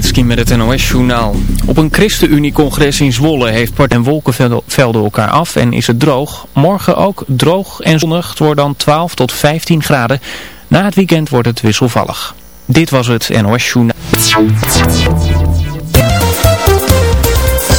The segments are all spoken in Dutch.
Met het NOS-journaal. Op een ChristenUnie-congres in Zwolle heeft part en wolkenvelden elkaar af en is het droog. Morgen ook droog en zonnig. Het wordt dan 12 tot 15 graden. Na het weekend wordt het wisselvallig. Dit was het NOS-journaal.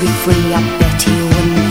be free, I bet he wouldn't.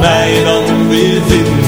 Mij dan weer vinden.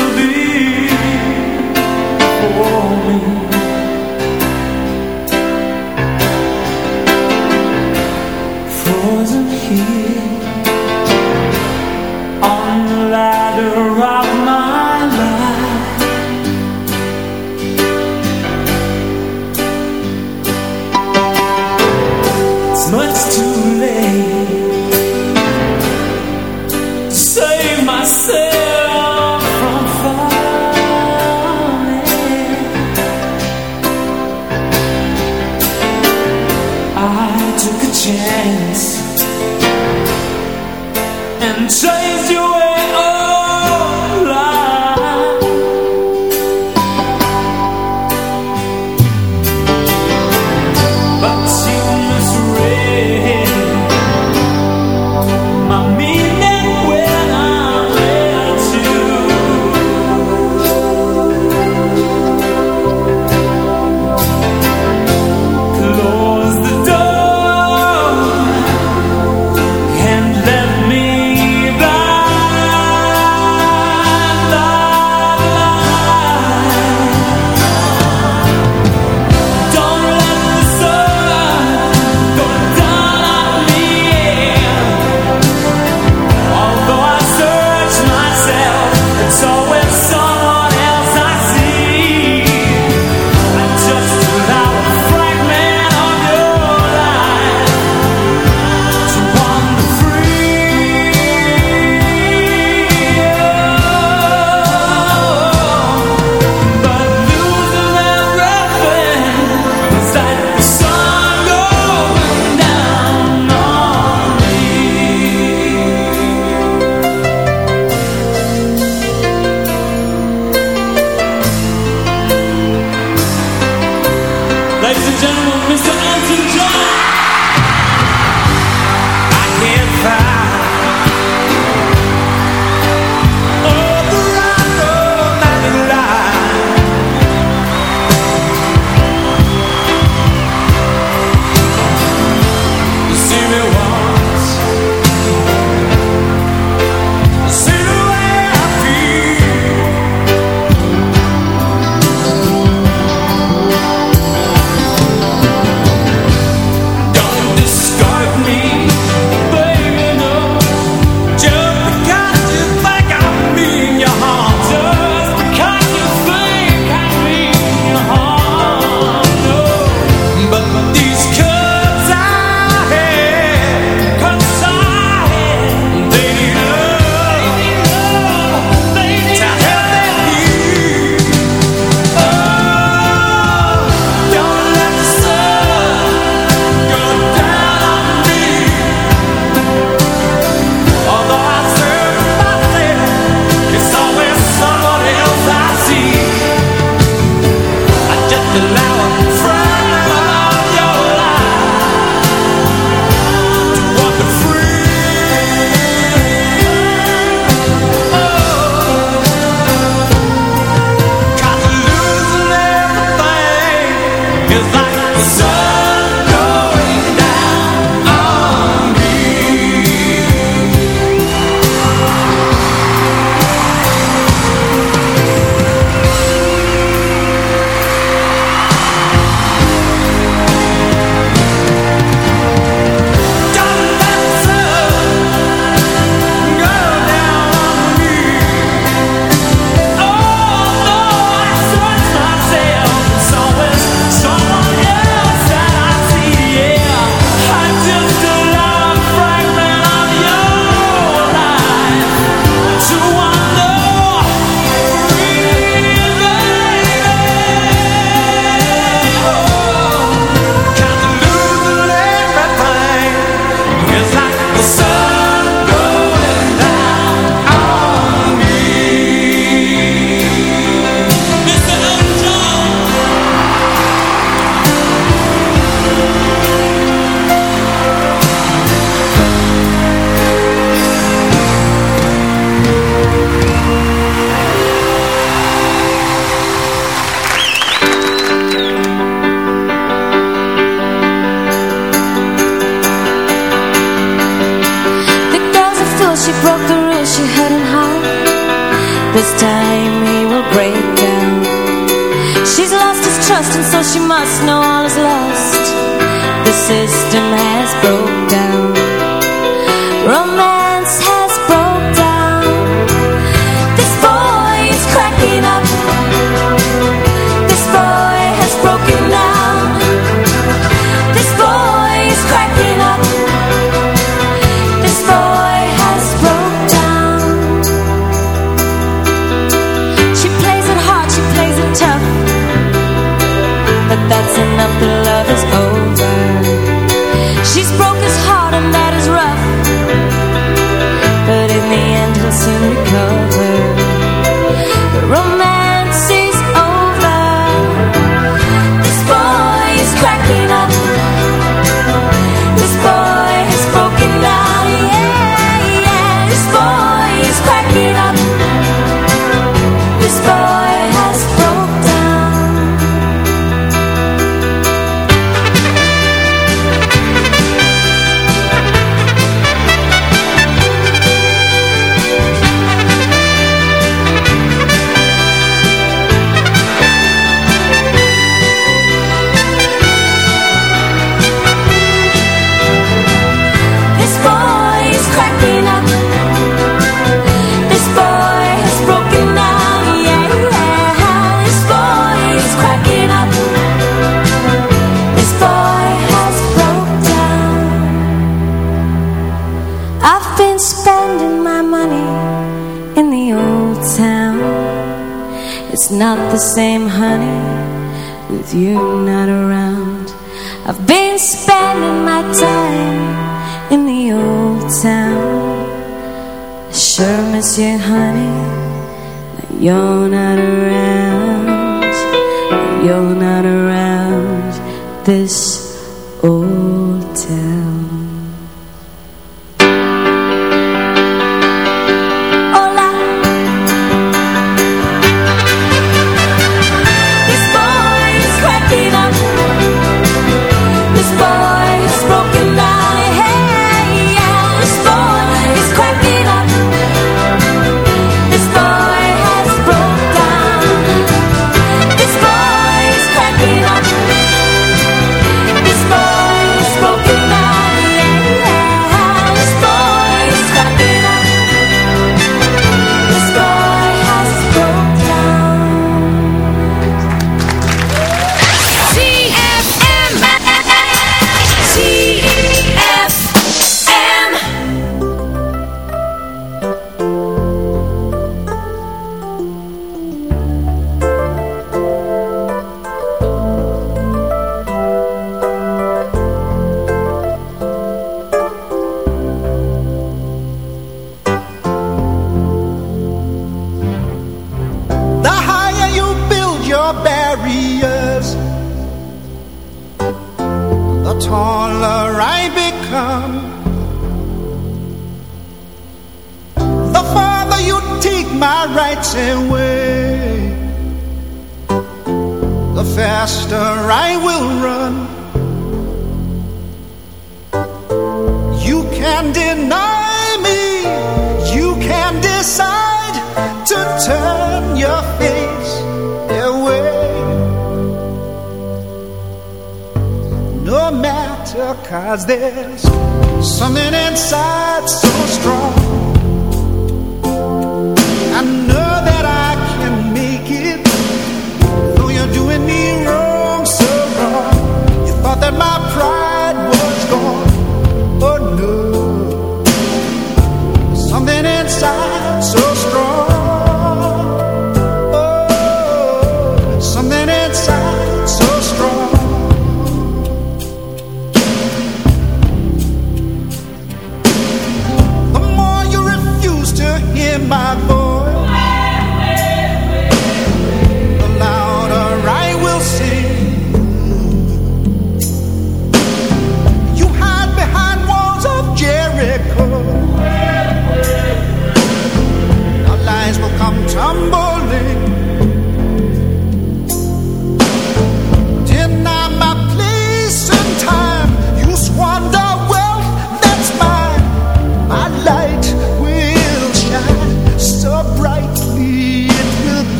to be for me.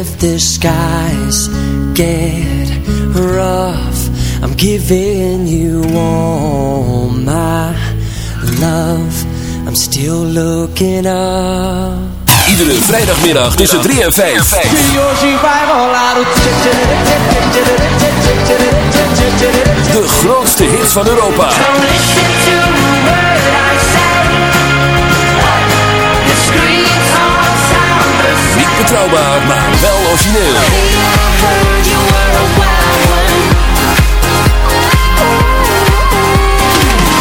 if the skies get rough I'm giving you all my love I'm still looking up Iedere vrijdagmiddag tussen 3 en 5. De grootste hits van Europa. Betrouwbaar, maar wel origineel.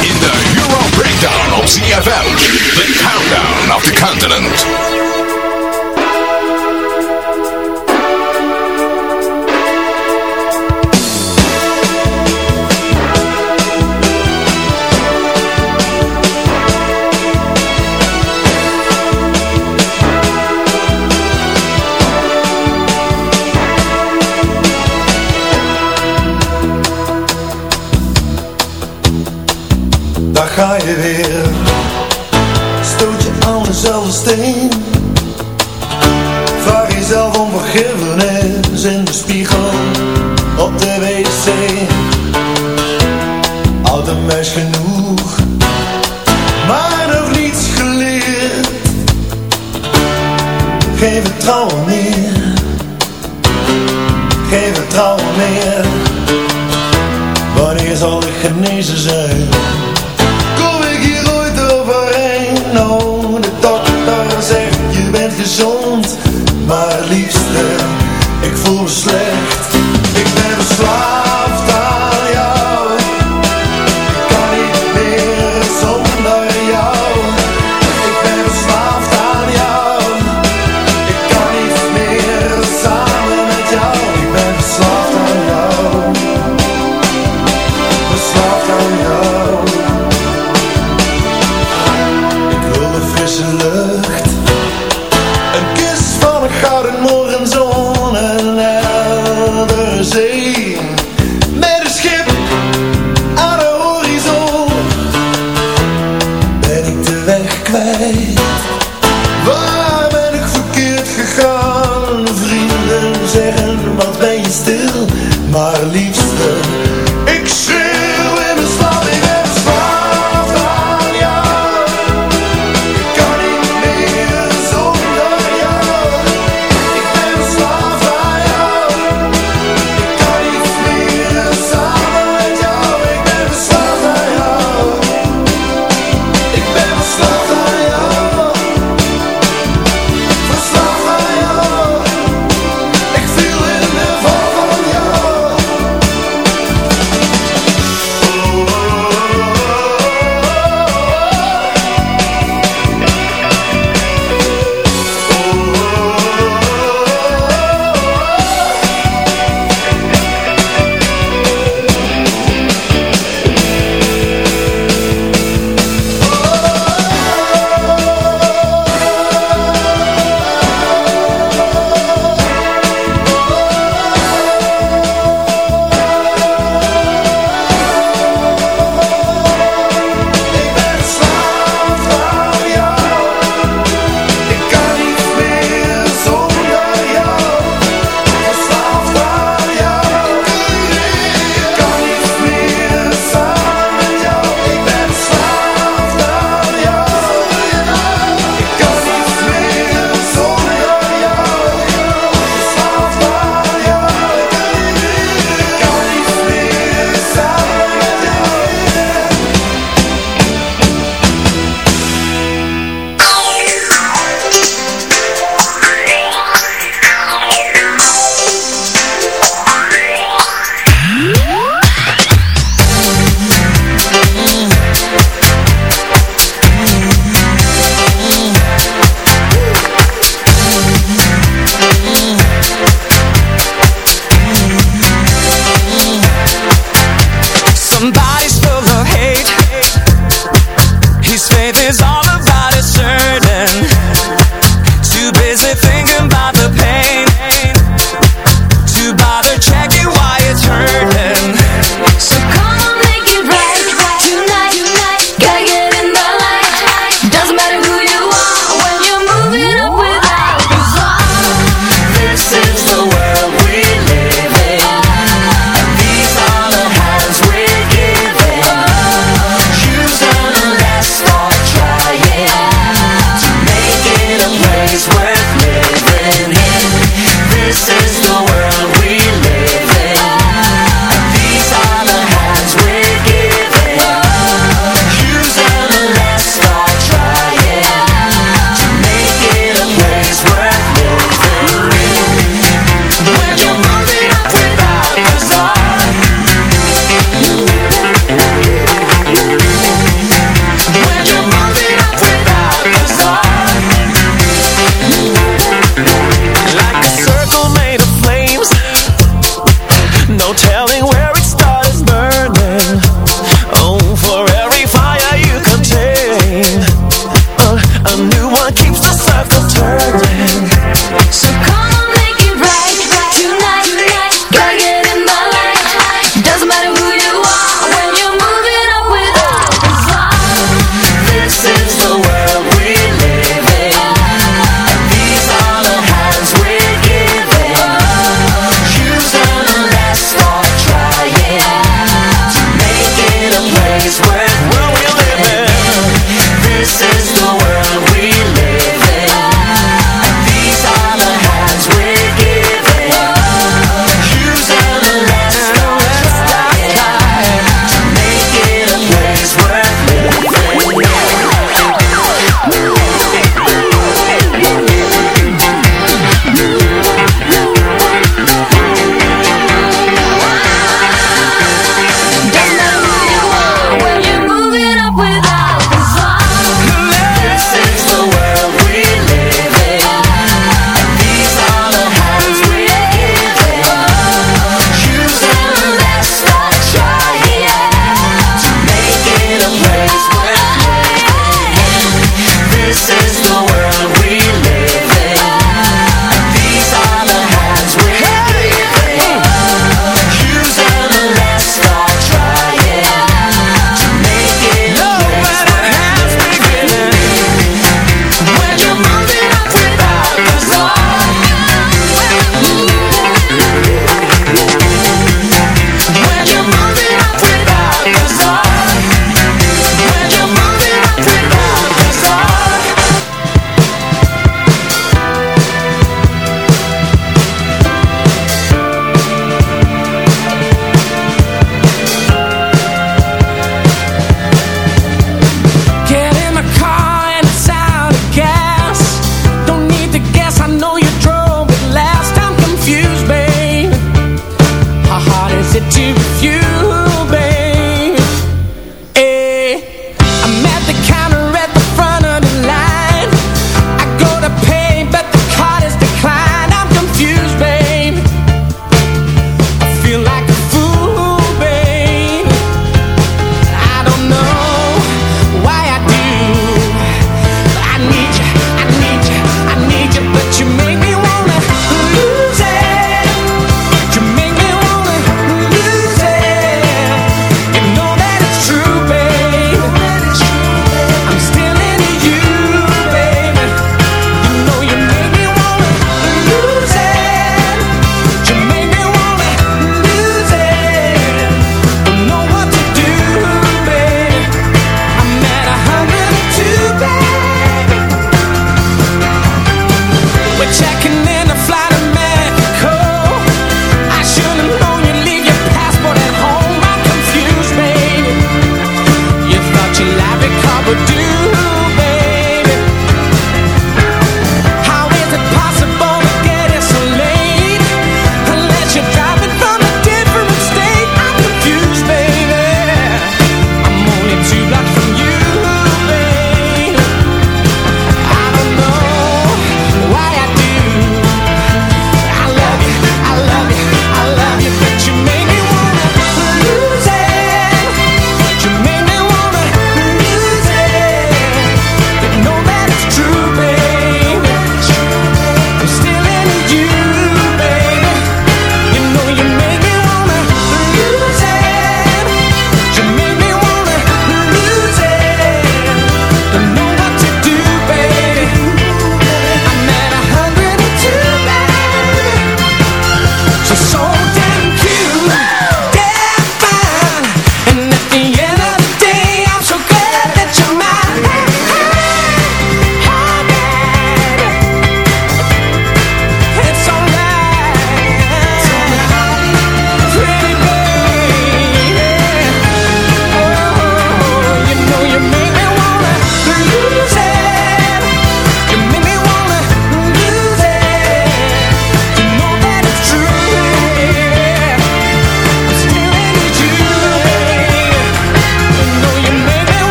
In de Euro Breakdown op CFL, the countdown of the continent. weer. Stoot je aan dezelfde steen. Vraag jezelf om vergiffenis In de spiegel op de wc. Oud en genoeg Maar nog niets geleerd. Geen vertrouwen meer Geen vertrouwen meer. Wanneer zal ik genezen zijn? know